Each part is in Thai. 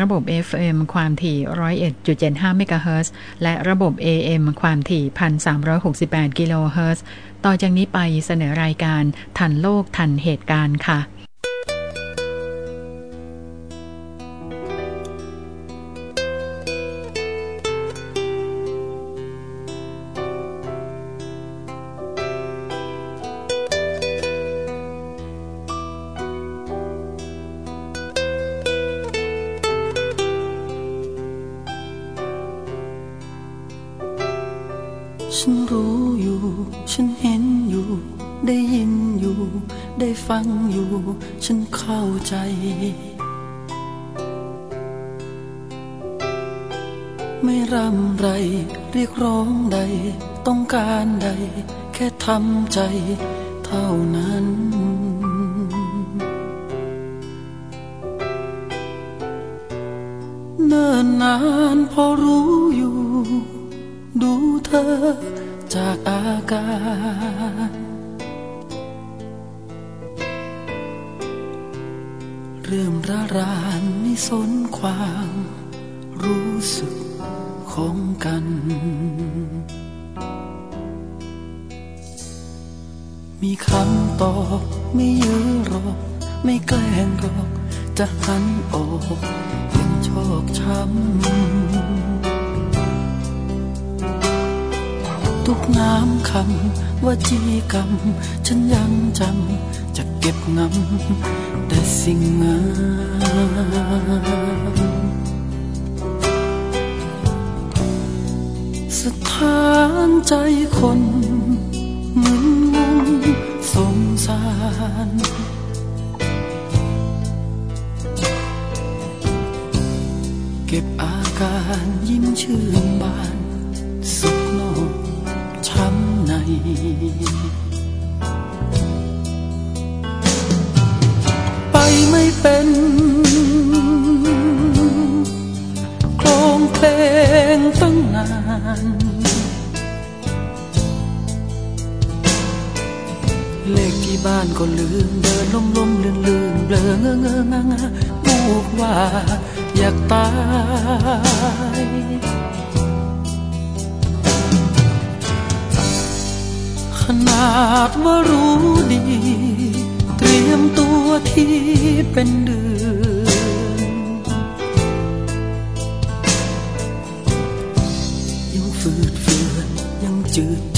ระบบ FM ความถี่ 101.75 เมกะเฮิรตซ์ และระบบ AM ความถี่ 1,368 กิโลเฮิรตซ์ ต่อจากนี้ไปเสนอรายการทันโลกทันเหตุการณ์ค่ะ ไม่รำไร เรียกร้องใด ต้องการใด แค่ทำใจเท่านั้น เนิ่นนานพอรู้อยู่ ดูเธอจากอาการเริ่มระรานไม่สนความรู้สึก ของกัน มีคำตอบไม่ยื้อรอไม่แกล้งรอก จะหันออกยังชอกช้ำ ทุกน้ำคำว่าจีกรรม ฉันยังจำจะเก็บงำแต่สิ่งงาม สถานใจคนมึนงงสงสาร เก็บอาการยิ้มชื่นบาน สุขนอกช้ำในไปไม่เป็นโครงเพลงตั้งนาน บ้านก็ลืมเดินล้มล้มลื่นลื่นเบลอเงอเงองางาพูดว่าอยากตายขนาดว่ารู้ดี เตรียมตัวที่เป็นเดือนยังฝืดเฟือนยังจืด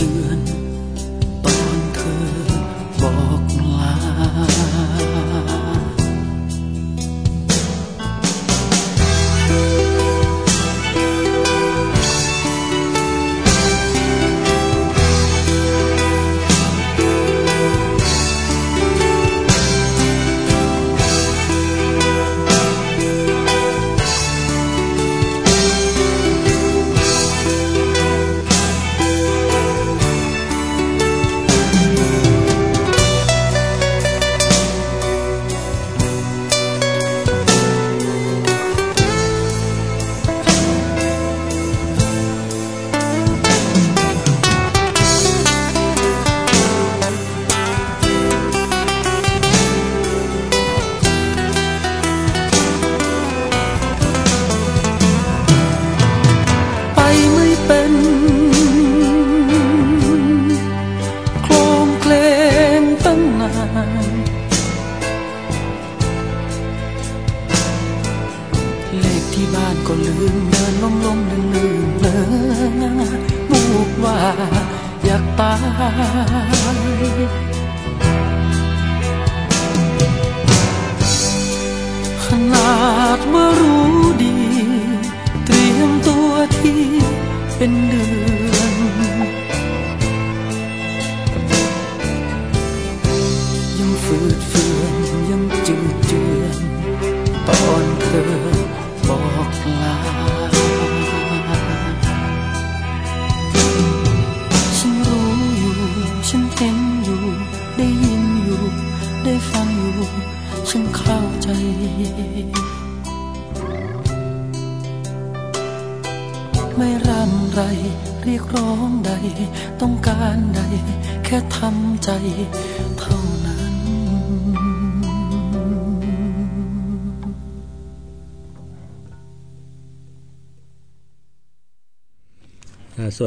ยั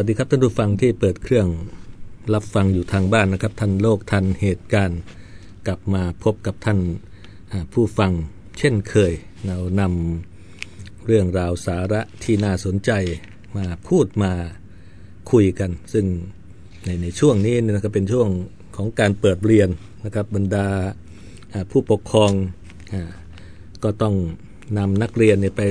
วัสดีครับท่านผู้ฟังที่เปิดเครื่องรับฟังอยู่ทางบ้านนะครับท่านโลกทันเหตุการณ์ กลับมาพบกับท่านผู้ฟังเช่นเคย เรานำเรื่องราวสาระที่น่าสนใจมาพูดมาคุยกัน ซึ่งในในช่วงนี้นะครับเป็นช่วงของการเปิดเรียนนะครับบรรดาผู้ปกครองก็ต้องนำนักเรียนไป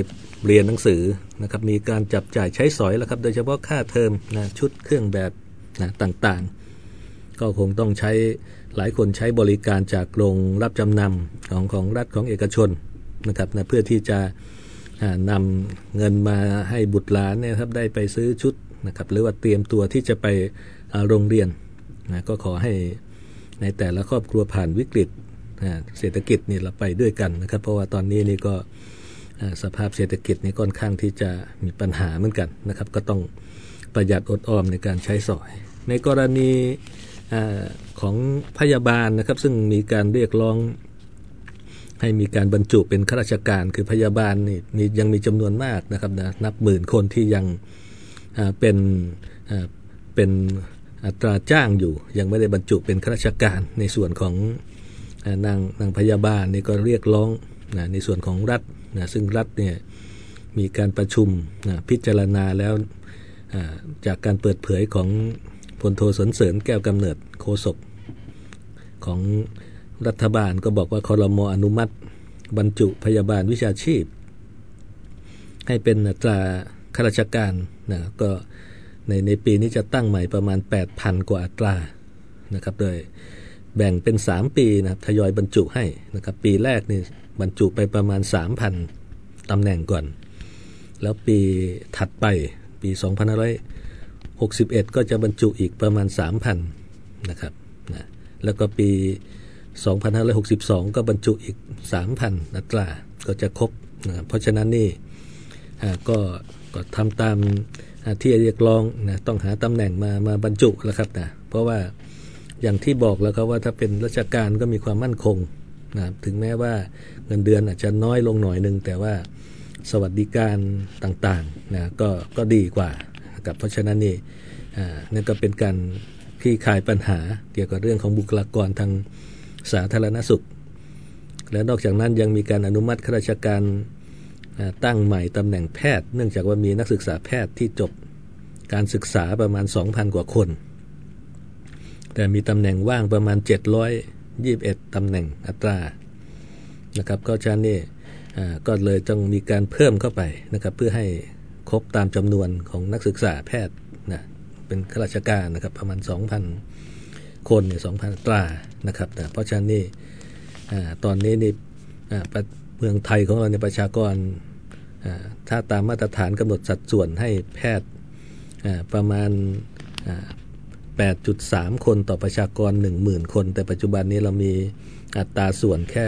เรียนหนังสือนะครับมีการจับจ่ายใช้สอยแล้วครับ โดยเฉพาะค่าเทอมนะชุดเครื่องแบบนะต่างๆ ก็คงต้องใช้หลายคนใช้บริการจากโรงรับจำนำของของรัฐของเอกชนนะครับนะเพื่อที่จะนำเงินมาให้บุตรหลานเนี่ยครับได้ไปซื้อชุดนะครับหรือว่าเตรียมตัวที่จะไปโรงเรียนนะก็ขอให้ในแต่ละครอบครัวผ่านวิกฤตเศรษฐกิจนี่เราไปด้วยกันนะครับ เพราะว่าตอนนี้นี่ก็ สภาพเศรษฐกิจนี่ค่อนข้างที่จะมีปัญหาเหมือนกันนะครับ ก็ต้องประหยัดอดออมในการใช้สอย ในกรณีอของพยาบาลนะครับ ซึ่งมีการเรียกร้องให้มีการบรรจุเป็นข้าราชการ คือพยาบาลนี่มียังมีจำนวนมากนะครับนะนับหมื่นคนที่ยังเป็นเป็นอัตราจ้างอยู่ ยังไม่ได้บรรจุเป็นข้าราชการ ในส่วนของนางนางพยาบาลนี่ก็เรียกร้องนะในส่วนของรัฐ นะซึ่งรัฐเนี่ยมีการประชุมนะพิจารณาแล้วจากการเปิดเผยของพลโทสนเสริญแก้วกำเนิดโคศกของรัฐบาลก็บอกว่าคอรมออนุมัติ บรรจุพยาบาลวิชาชีพ ให้เป็นอัตราข้าราชการนะก็ในในปีนี้จะตั้งใหม่ประมาณ 8,000 กว่าอัตรานะครับโดยแบ่งเป็น 3 ปีนะครับทยอยบรรจุให้นะครับปีแรกนี่ บรรจุไปประมาณ 3,000ตำแหน่งก่อน แล้วปีถัดไปปี 2561 ก็จะบรรจุอีกประมาณ 3,000นะครับนะแล้วก็ปี 2562 ก็บรรจุอีก 3,000อัตราก็จะครบนะเพราะฉะนั้นนี่ก็ก็ทำตามที่เรียกร้องนะต้องหาตำแหน่งมามาบรรจุแล้วครับนะเพราะว่าอย่างที่บอกแล้วครับว่าถ้าเป็นราชการก็มีความมั่นคง นะถึงแม้ว่าเงินเดือนอาจจะน้อยลงหน่อยหนึ่งแต่ว่าสวัสดิการต่างๆนะก็ก็ดีกว่ากับเพราะฉะนั้นนี่นั่นก็เป็นการคลี่คลายปัญหาเกี่ยวกับเรื่องของบุคลากรทางสาธารณสุข และนอกจากนั้นยังมีการอนุมัติข้าราชการตั้งใหม่ตำแหน่งแพทย์ เนื่องจากว่ามีนักศึกษาแพทย์ที่จบการศึกษาประมาณ 2,000 กว่าคน แต่มีตำแหน่งว่างประมาณ 21 ตำแหน่งอัตรา นะครับก็ฉะนั้นนี่ก็เลยต้องมีการเพิ่มเข้าไปนะครับเพื่อให้ครบตามจำนวนของนักศึกษาแพทย์นะเป็นข้าราชการนะครับประมาณ 2,000 คนเนี่ย2,000 ตรานะครับนะเพราะฉะนั้นนี่ตอนนี้นี่เมืองไทยของเราในประชากรถ้าตามมาตรฐานกำหนดสัดส่วนให้แพทย์ประมาณ 8.3 คนต่อประชากร 10,000 คน แต่ปัจจุบันนี้เรามีอัตราส่วนแค่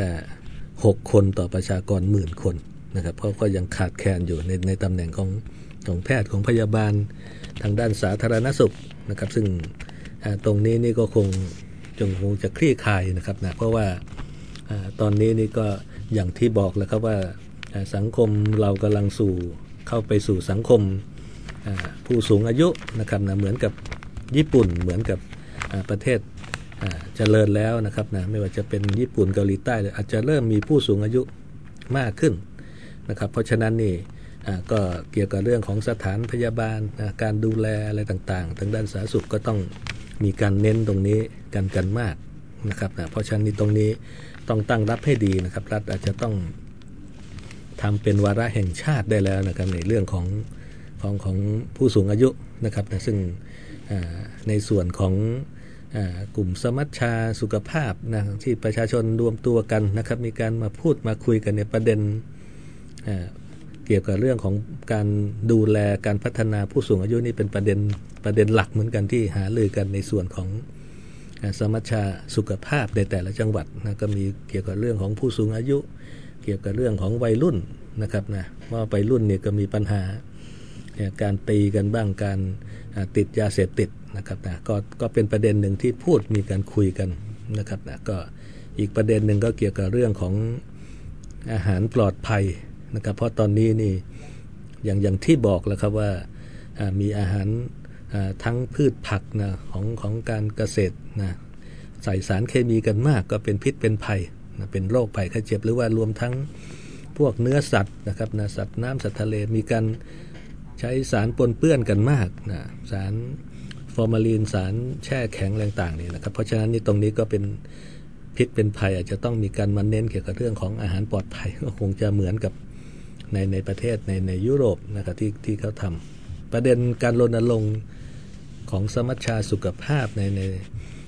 6 คนต่อประชากรหมื่นคนนะครับเพราะก็ยังขาดแคลนอยู่ในในตำแหน่งของของแพทย์ของพยาบาลทางด้านสาธารณสุขนะครับ ซึ่งตรงนี้นี่ก็คงจงคงจะคลี่คลายนะครับนะเพราะว่าตอนนี้นี่ก็อย่างที่บอกแล้วครับว่าสังคมเรากำลังสู่เข้าไปสู่สังคมผู้สูงอายุนะครับนะเหมือนกับ ญี่ปุ่นเหมือนกับประเทศเจริญแล้วนะครับนะไม่ว่าจะเป็นญี่ปุ่นเกาหลีใต้อาจจะเริ่มมีผู้สูงอายุมากขึ้นนะครับเพราะฉะนั้นนี่ก็เกี่ยวกับเรื่องของสถานพยาบาลการดูแลอะไรต่างๆ ทางด้านสาธารณสุขก็ต้องมีการเน้นตรงนี้กันกันมากนะครับนะเพราะฉะนั้นตรงนี้ต้องตั้งรับให้ดีนะครับ รัฐอาจจะต้องทำเป็นวาระแห่งชาติได้แล้วนะครับในเรื่องของของของผู้สูงอายุนะครับนะซึ่ง ในส่วนของกลุ่มสมัชชาสุขภาพนะที่ประชาชนรวมตัวกันนะครับ มีการมาพูดมาคุยกันในประเด็นเกี่ยวกับเรื่องของการดูแลการพัฒนาผู้สูงอายุนี่เป็นประเด็นประเด็นหลักเหมือนกันที่หาลือกันในส่วนของสมัชชาสุขภาพในแต่ละจังหวัดนะก็มีเกี่ยวกับเรื่องของผู้สูงอายุ เกี่ยวกับเรื่องของวัยรุ่นนะครับนะว่าวัยรุ่นเนี่ยก็มีปัญหา การตีกันบ้างการติดยาเสพติดนะครับนะก็ก็เป็นประเด็นหนึ่งที่พูดมีการคุยกันนะครับนะก็อีกประเด็นหนึ่งก็เกี่ยวกับเรื่องของอาหารปลอดภัยนะครับ เพราะตอนนี้นี่อย่างอย่างที่บอกแล้วครับว่ามีอาหารทั้งพืชผักนะของของการเกษตรนะใส่สารเคมีกันมากก็เป็นพิษเป็นภัยนะเป็นโรคภัยไข้เจ็บหรือว่ารวมทั้งพวกเนื้อสัตว์นะครับนะสัตว์น้ำสัตว์ทะเลมีการ ใช้สารปนเปื้อนกันมากนะสารฟอร์มาลีนสารแช่แข็งต่างๆนี่นะครับเพราะฉะนั้นนี่ตรงนี้ก็เป็นพิษเป็นภัยอาจจะต้องมีการมาเน้นเกี่ยวกับเรื่องของอาหารปลอดภัยก็คงจะเหมือนกับในในประเทศในในยุโรปนะครับที่ที่เขาทำประเด็นการรณรงค์ของสมัชชาสุขภาพในใน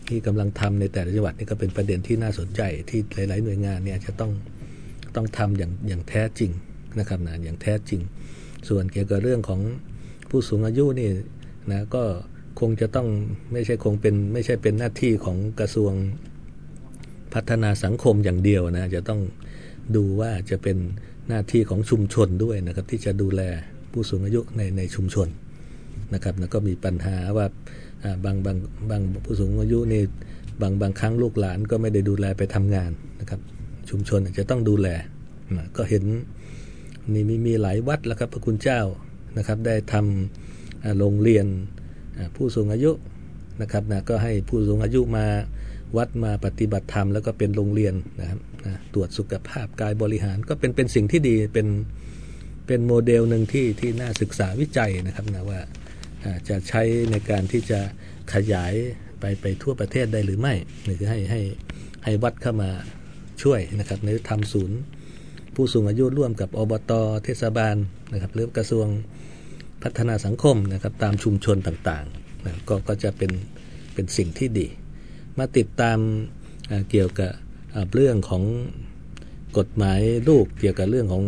ที่กำลังทำในแต่ละจังหวัดนี่ก็เป็นประเด็นที่น่าสนใจที่หลาย ๆ หน่วยงานเนี่ยจะต้องต้องทำอย่างอย่างแท้จริงนะครับนะอย่างแท้จริง ส่วนเกี่ยวกับเรื่องของผู้สูงอายุนี่นะก็คงจะต้องไม่ใช่คงเป็นไม่ใช่เป็นหน้าที่ของกระทรวงพัฒนาสังคมอย่างเดียวนะจะต้องดูว่าจะเป็นหน้าที่ของชุมชนด้วยนะครับ ที่จะดูแลผู้สูงอายุในในชุมชนนะครับแล้วก็มีปัญหาว่าบางบางบางผู้สูงอายุนี่บางบางครั้งลูกหลานก็ไม่ได้ดูแลไปทำงานนะครับ ชุมชนจจะต้องดูแลนะก็เห็น นี่มีมีหลายวัดแล้วครับพระคุณเจ้านะครับ ได้ทำโรงเรียนผู้สูงอายุนะครับนะก็ให้ผู้สูงอายุมาวัดมาปฏิบัติธรรมแล้วก็เป็นโรงเรียนนะครับนะตรวจสุขภาพกายบริหารก็เป็นเป็นสิ่งที่ดีเป็นเป็นโมเดลหนึ่งที่ที่น่าศึกษาวิจัยนะครับนะว่าจะใช้ในการที่จะขยายไปไปทั่วประเทศได้หรือไม่หรือให้ให้ให้วัดเข้ามาช่วยนะครับในทำศูนย์ ผู้สูงอายุร่วมกับอบตเทศบาลนะครับหรือกระทรวงพัฒนาสังคมนะครับตามชุมชนต่างๆนะก็ก็จะเป็นเป็นสิ่งที่ดี มาติดตามเกี่ยวกับเรื่องของกฎหมายลูกเกี่ยวกับเรื่องของ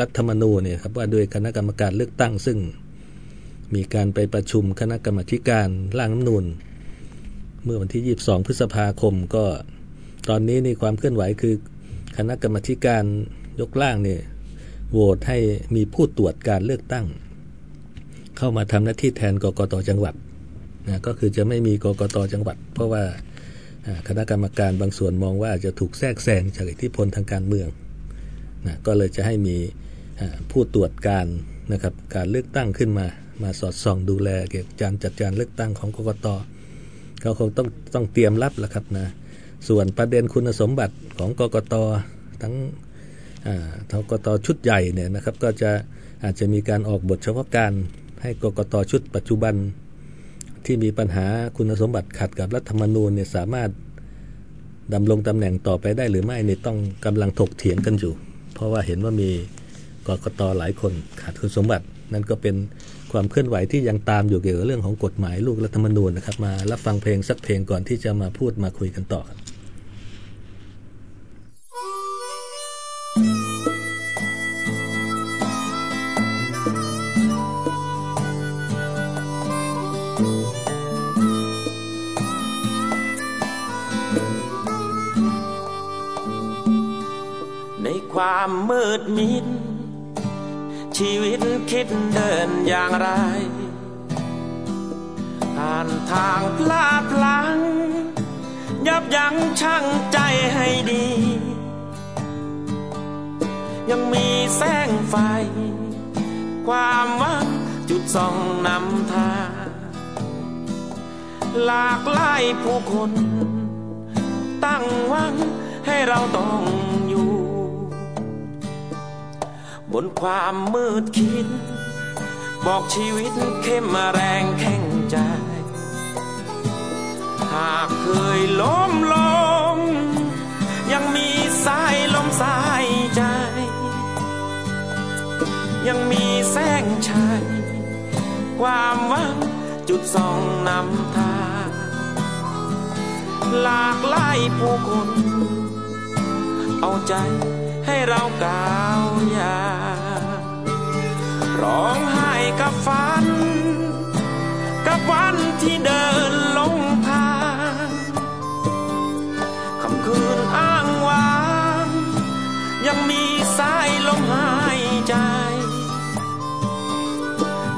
รัฐธรรมนูญเนี่ยครับว่าโดยคณะกรรมการเลือกตั้งซึ่ง มีการไปประชุมคณะกรรมการร่างน้ำนูนเมื่อวันที่ 22 พฤษภาคมก็ตอนนี้นี่ความเคลื่อนไหวคือ คณะกรรมการยกร่างเนี่ยโหวตให้มีผู้ตรวจการเลือกตั้ง เข้ามาทำหน้าที่แทนกกตจังหวัดนะก็คือจะไม่มีกกตจังหวัด เพราะว่าคณะกรรมการบางส่วนมองว่าจะถูกแทรกแซงจากอิทธิพลทางการเมืองนะก็เลยจะให้มีผู้ตรวจการนะครับการเลือกตั้งขึ้นมา มาสอดส่องดูแลเกี่ยวกับการจัดการเลือกตั้งของกกตเขาคงต้องต้องเตรียมรับแล้วครับนะ ส่วนประเด็นคุณสมบัติของกกตทั้งกกตชุดใหญ่เนี่ยนะครับก็จะอาจจะมีการออกบทเฉพาะการให้กกตชุดปัจจุบันที่มีปัญหาคุณสมบัติขัดกับรัฐธรรมนูญเนี่ยสามารถดำรงตำแหน่งต่อไปได้หรือไม่เนี่ยต้องกำลังถกเถียงกันอยู่ เพราะว่าเห็นว่ามีกกตหลายคนขาดคุณสมบัติ นั่นก็เป็นความเคลื่อนไหวที่ยังตามอยู่เกี่ยวกับเรื่องของกฎหมายลูกรัฐธรรมนูญนะครับมารับฟังเพลงสักเพลงก่อนที่จะมาพูดมาคุยกันต่อครับ ความมืดมิด ชีวิตคิดเดินอย่างไร ผ่านทางพลาดพลังยับยั้งชั่งใจให้ดี ยังมีแสงไฟ ความหวังจุดส่องนำทางหลากหลายผู้คน ตั้งหวังให้เราต้อง บนความมืดคิด บอกชีวิตเข้มแรงแข็งใจ หากเคยล้มลง ยังมีสายลมสายใจ ยังมีแสงชัย ความหวังจุดส่องนำทางหลากหลายผู้คน เอาใจ ให้เราก้าวยาร้องไห้กับฝัน กับวันที่เดินลงทางคำคืนอ้างว้าง ยังมีสายลมหายใจ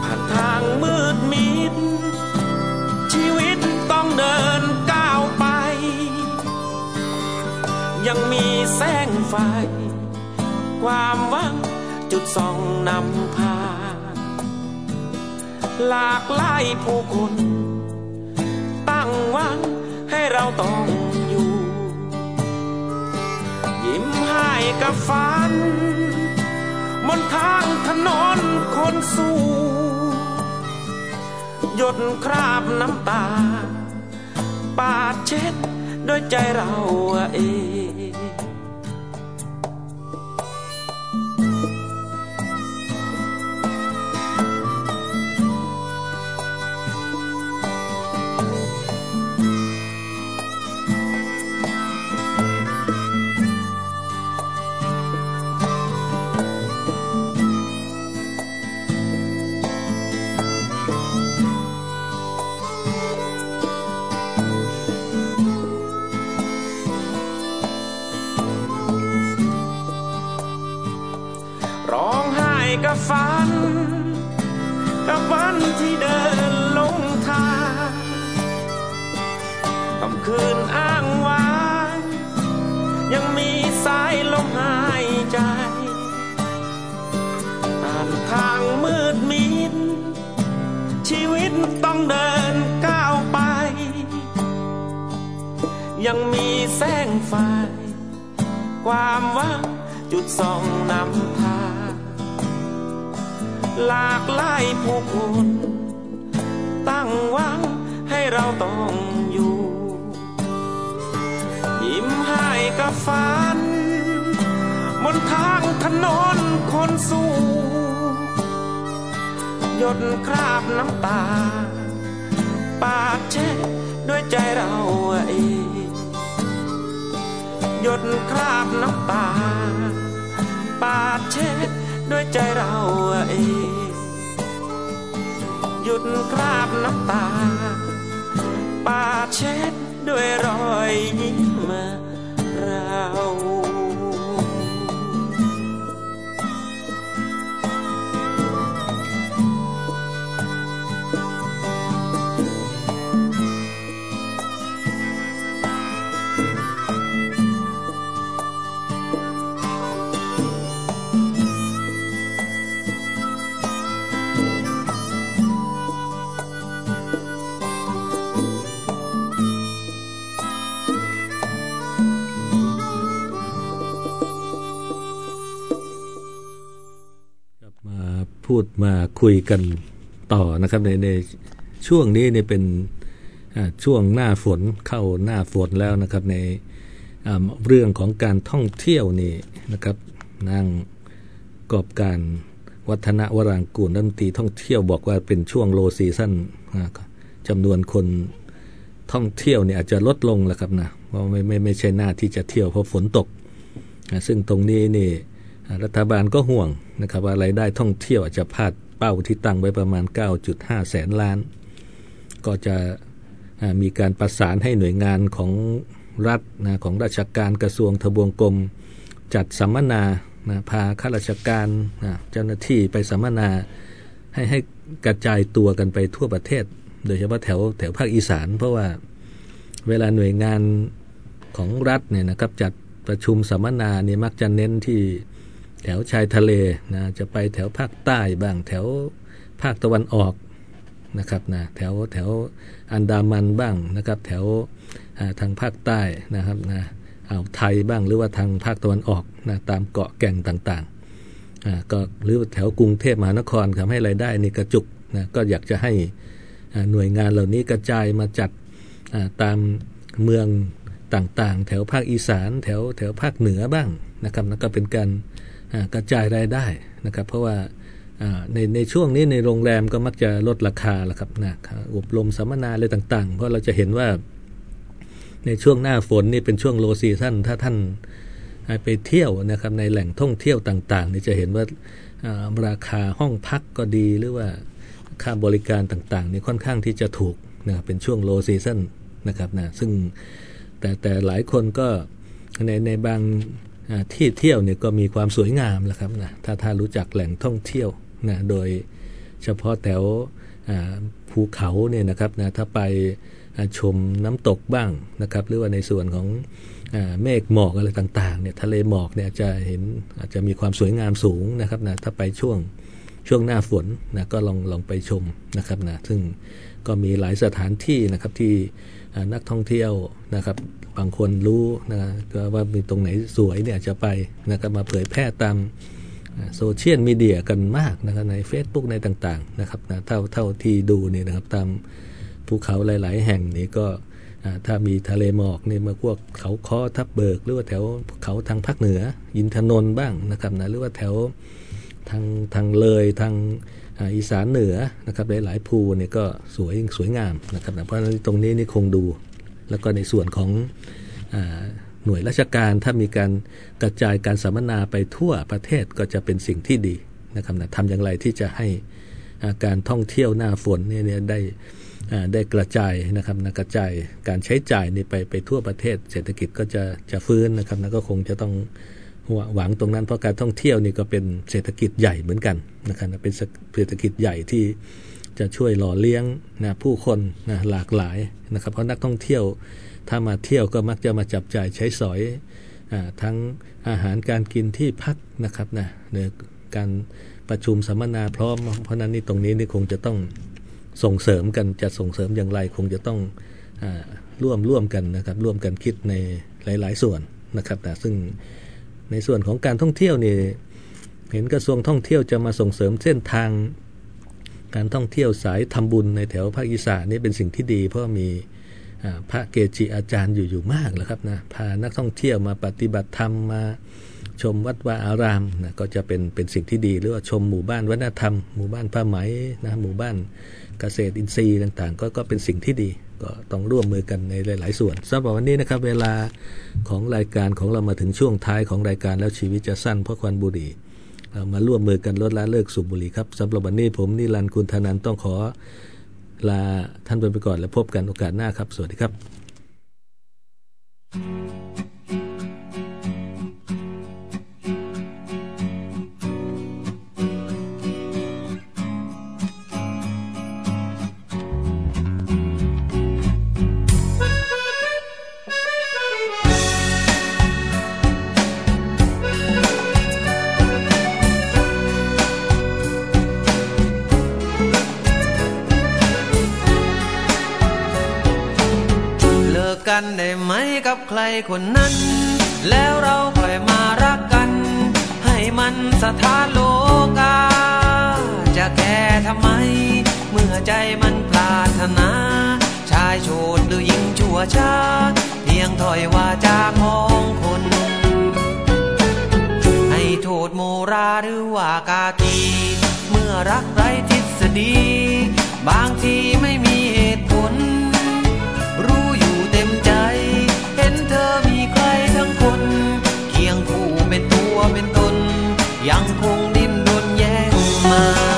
ผ่านทางมืดมิด ชีวิตต้องเดินก้าวไป ยังมีแสงไฟ ความหวัง จุดส่องนำพา หลากหลายผู้คน ตั้งหวังให้เราต้องอยู่ ยิ้มให้กับฝันบนทางถนนคนสู้หยดคราบน้ำตา ปาดเช็ดด้วยใจเราเอง ต้องเดินก้าวไป ยังมีแสงไฟ ความวังจุดส่องนำทางหลากหลายผู้คนตั้งหวังให้เราต้องอยู่ ยิ้มให้กับฝัน บนทางถนนคนสู้ หยดคราบน้ำตา ปาดเช็ดด้วยใจเราเองหยดคราบน้ำตา ปาดเช็ดด้วยใจเราเองหยุดคราบน้ำตา ปาดเช็ดด้วยรอยยิ้มเรา พูดมาคุยกันต่อนะครับในในช่วงนี้เนี่ยเป็นช่วงหน้าฝนเข้าหน้าฝนแล้วนะครับในเรื่องของการท่องเที่ยวนี่นะครับนั่งกอบการวัฒนวรางกูลรัฐมนตรีท่องเที่ยวบอกว่าเป็นช่วงโลซีซั่นจำนวนคนท่องเที่ยวเนี่ยอาจจะลดลงแล้วครับนะเพราะไม่ไม่ไม่ใช่หน้าที่จะเที่ยวเพราะฝนตก ซึ่งตรงนี้นี่ รัฐบาลก็ห่วงนะครับว่ารายได้ท่องเที่ยวอาจจะพลาดเป้าที่ตั้งไว้ประมาณ 9.5 แสนล้าน ก็จะมีการประสานให้หน่วยงานของรัฐนะของราชการกระทรวงทบวงกรม จัดสัมมนานะพาข้าราชการนะเจ้าหน้าที่ไปสัมมนาให้ให้กระจายตัวกันไปทั่วประเทศ โดยเฉพาะแถวแถวภาคอีสาน เพราะว่าเวลาหน่วยงานของรัฐเนี่ยนะครับจัดประชุมสัมมนาเนี่ยมักจะเน้นที่ แถวชายทะเลนะจะไปแถวภาคใต้บ้างแถวภาคตะวันออกนะครับนะแถวแถวอันดามันบ้างนะครับแถวทางภาคใต้นะครับนะอ่าวไทยบ้างหรือว่าทางภาคตะวันออกนะตามเกาะแก่งต่างๆอ่าก็หรือแถวกรุงเทพมหานครทำให้รายได้นี่กระจุกนะก็อยากจะให้หน่วยงานเหล่านี้กระจายมาจัดตามเมืองต่างๆ แถวภาคอีสาน แถวแถวภาคเหนือบ้างนะครับแล้วก็เป็นการ กระจายรายได้นะครับเพราะว่าในในช่วงนี้ในโรงแรมก็มักจะลดราคาละครับนะอบรมสัมมนาอะไรต่างๆ เพราะเราจะเห็นว่าในช่วงหน้าฝนนี่เป็นช่วงโลซีซั่นถ้าท่านไปเที่ยวนะครับในแหล่งท่องเที่ยวต่างๆนี่จะเห็นว่าราคาห้องพักก็ดีหรือว่าค่าบริการต่างๆนี่ค่อนข้างที่จะถูกนะครับเป็นช่วงโลซีซั่นนะครับนะซึ่งแต่แต่หลายคนก็ในในบาง ที่เที่ยวเนี่ยก็มีความสวยงามแหละครับนะถ้าถ้ารู้จักแหล่งท่องเที่ยวนะโดยเฉพาะแถวภูเขาเนี่ยนะครับนะถ้าไปชมน้ำตกบ้างนะครับ หรือว่าในส่วนของเมฆหมอกอะไรต่างๆเนี่ยทะเลหมอกเนี่ยจะเห็นอาจจะมีความสวยงามสูงนะครับนะถ้าไปช่วงช่วงหน้าฝนนะก็ลองลองไปชมนะครับนะซึ่งก็มีหลายสถานที่นะครับที่ นักท่องเที่ยวนะครับบางคนรู้นะว่ามีตรงไหนสวยเนี่ยจะไปนะครับมาเผยแพร่ตาม social media กันมากนะครับใน Facebook ในต่างๆนะครับนะเท่าเท่าที่ดูนี่นะครับตามภูเขาหลาย ๆ แห่งนี่ก็ถ้ามีทะเลหมอกนี่มาพวกเขาภูทับเบิก หรือว่าแถวเขาทางภาคเหนือ ยินทนน์บ้างนะครับนะหรือว่าแถวทางทางเลยทาง อีสานเหนือนะครับหลายๆภูเนี่ยก็สวยสวยงามนะครับนะเพราะฉะนั้นตรงนี้นี่คงดู แล้วก็ในส่วนของหน่วยราชการถ้ามีการกระจายการสัมมนาไปทั่วประเทศก็จะเป็นสิ่งที่ดีนะครับนะทำอย่างไรที่จะให้การท่องเที่ยวหน้าฝนเนี่ยได้ได้กระจายนะครับนะกระจายการใช้จ่ายนี่ไปไปทั่วประเทศ เศรษฐกิจก็จะจะฟื้นนะครับนะก็คงจะต้อง หวังตรงนั้นเพราะการท่องเที่ยวนี่ก็เป็นเศรษฐกิจใหญ่เหมือนกันนะครับเป็นเศรษฐกิจใหญ่ที่จะช่วยหล่อเลี้ยงนะผู้คนนะหลากหลายนะครับ เพราะนักท่องเที่ยวถ้ามาเที่ยวก็มักจะมาจับจ่ายใช้สอยอทั้งอาหารการกินที่พักนะครับนะในการประชุมสัมมนาพร้อม เพราะนั้นนี่ตรงนี้นี่คงจะต้องส่งเสริมกันจะส่งเสริมอย่างไรคงจะต้องอร่วมร่วมกันนะครับร่วมกันคิดในหลาย ๆ ส่วนนะครับนะซึ่ง ในส่วนของการท่องเที่ยวนี่เห็นกระทรวงท่องเที่ยวจะมาส่งเสริมเส้นทาง การท่องเที่ยวสายทำบุญในแถวภาคอีสานนี่เป็นสิ่งที่ดี เพราะมีพระเกจิอาจารย์อยู่อยู่มากแล้วครับนะพานักท่องเที่ยวมาปฏิบัติธรรมมาชมวัดวาอารามนะก็จะเป็นเป็นสิ่งที่ดี หรือว่าชมหมู่บ้านวัฒนธรรม หมู่บ้านผ้าไหมนะหมู่บ้านเกษตรอินทรีย์ต่างๆ ก็ก็เป็นสิ่งที่ดี ก็ต้องร่วมมือกันในหลาย ๆ ส่วนสำหรับวันนี้นะครับ เวลาของรายการของเรามาถึงช่วงท้ายของรายการแล้วชีวิตจะสั้นเพราะควันบุหรี่มาร่วมมือกันลดละเลิกสูบบุหรี่ครับสำหรับวันนี้ผมนิรันดร์คุณธนันต้องขอลาท่านไปก่อนแล้วพบกันโอกาสหน้าครับ สวัสดีครับ ครคนนั้น แล้วเราค่อยมารักกัน ให้มันสถานโลกา จะแก่ทำไม เมื่อใจมันปรารถนา ชายโฉดหรือหญิงชั่วช้าเพียงถอยวาจาของคนให้โทษโมราหรือว่ากากีเมื่อรักไรทฤษฎี บางทีไม่มีเหตุผล คนเคียงคู่เป็นตัวเป็นตน ยังคงดิ้นรนแย่งมา